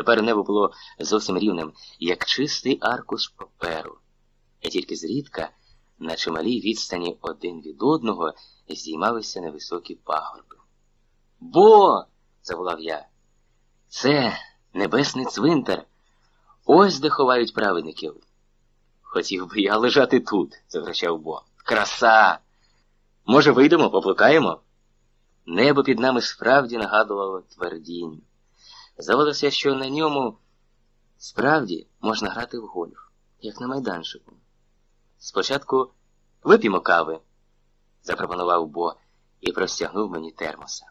Тепер небо було зовсім рівним, як чистий аркуш паперу. І тільки зрідка, на чималій відстані один від одного, здіймалися невисокі пагорби. Бо. заволав я. Це небесний цвинтар. Ось де ховають праведників. Хотів би я лежати тут, заврачав Бо. Краса! Може, вийдемо, поплукаємо? Небо під нами справді нагадувало твердінь. Здавалося, що на ньому справді можна грати в гольф, як на майданчику. Спочатку вип'ємо кави, запропонував Бо і простягнув мені термоса.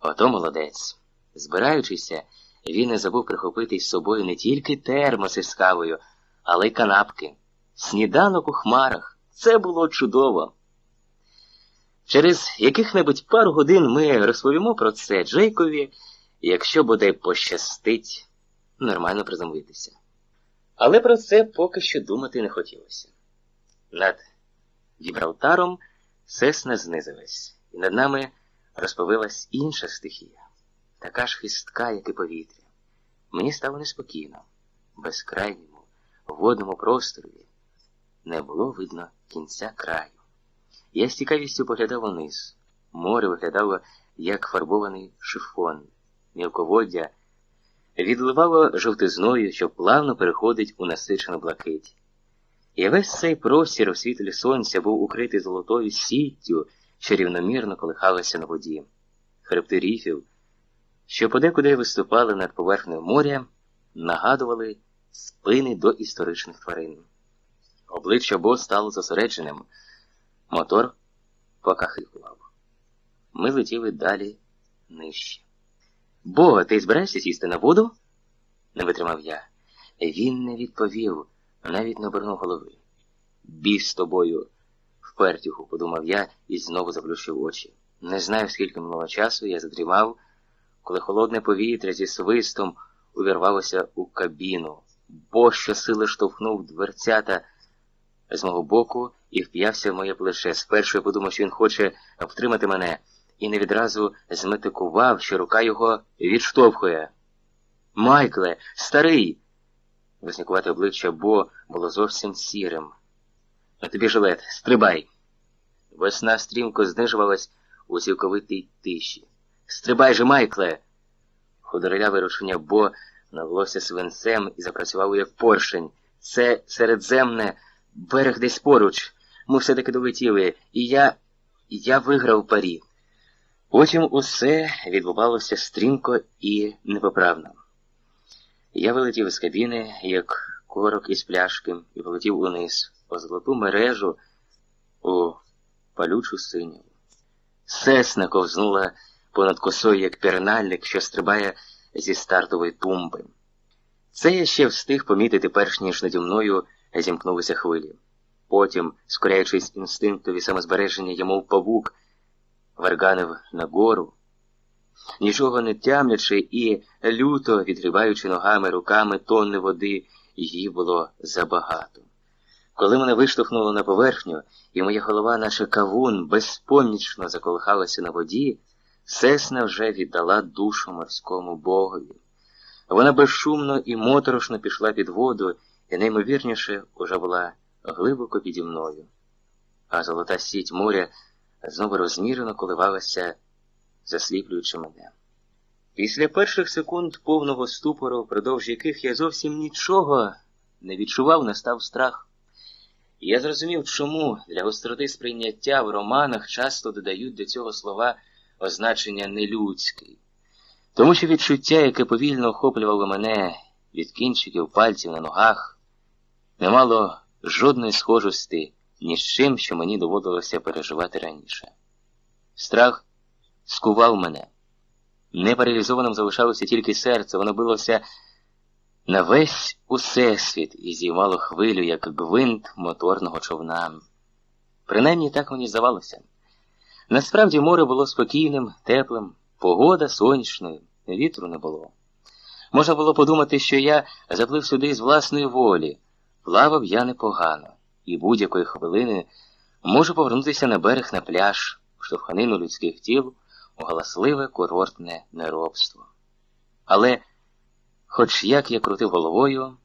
Ото молодець. Збираючися, він не забув прихопити з собою не тільки термоси з кавою, але й канапки. Сніданок у хмарах. Це було чудово. Через яких-небудь пару годин ми розповімо про це Джейкові, якщо буде пощастить нормально приземлитися. Але про це поки що думати не хотілося. Над Гібралтаром сесна знизилась, і над нами розповилась інша стихія, така ж хистка, як і повітря. Мені стало неспокійно, безкрайньому, водному просторові не було видно кінця краю. Я з цікавістю поглядав униз. Море виглядало, як фарбований шифон, мілководдя відливало жовтизною, що плавно переходить у насичену блакить. І весь цей простір у світлі сонця був укритий золотою сіттю, що рівномірно колихалася на воді. Хребти ріфів, що подекуди виступали над поверхнею моря, нагадували спини до історичних тварин. Обличчя Бо стало зосередженим. Мотор покахикував. Ми летіли далі нижче. Бо, ти збираєшся сісти на воду? не витримав я. Він не відповів, навіть не обернув голови. Бій з тобою, впертюху, подумав я і знову заплющив очі. Не знаю, скільки минуло часу я задрімав, коли холодне повітря зі свистом увірвалося у кабіну, бо щосили штовхнув дверцята з мого боку і вп'явся в моє плече. Спершу я подумав, що він хоче втримати мене, і не відразу зметикував, що рука його відштовхує. Майкле, старий. Виснікувати обличчя Бо було зовсім сірим. На тобі жилет, стрибай. Весна стрімко знижувалась у цілковитій тиші. Стрибай же, Майкле. Худореляве рушення Бо навелося свинцем і запрацював як поршень. Це середземне. Берег десь поруч. Ми все-таки долетіли, і я. я виграв парі. Потім усе відбувалося стрімко і непоправно. Я вилетів з кабіни, як корок із пляшки, і полетів униз, по золоту мережу у палючу синю. Сесна ковзнула понад косою, як пірнальник, що стрибає зі стартової тумби. Це я ще встиг помітити перш ніж наді мною зімкнулися хвилі. Потім, скоряючись інстинктові самозбереження, я мов павук, варганив нагору, нічого не тямлячи і, люто відгрібаючи ногами руками тонни води, її було забагато. Коли мене виштовхнуло на поверхню, і моя голова, наче кавун, безпомічно заколихалася на воді, сесна вже віддала душу морському богові. Вона безшумно і моторошно пішла під воду і неймовірніше уже була глибоко піді мною, а золота сіть моря знову розмірено коливалася, засліплюючи мене. Після перших секунд повного ступору, впродовж яких я зовсім нічого не відчував, настав страх. І я зрозумів, чому для гостроти сприйняття в романах часто додають до цього слова означення нелюдський. Тому що відчуття, яке повільно охоплювало мене від кінчиків пальців на ногах, не мало жодної схожості ні з чим, що мені доводилося переживати раніше. Страх скував мене. Непаралізованим залишалося тільки серце, воно билося на весь усесвіт і зіймало хвилю, як гвинт моторного човна. Принаймні так мені здавалося. Насправді море було спокійним, теплим, погода сонячною, вітру не було. Можна було подумати, що я заплив сюди з власної волі, плавав я непогано, і будь-якої хвилини можу повернутися на берег на пляж, в штовханину людських тіл, у галасливе курортне неробство. Але Хоч як я крутив головою,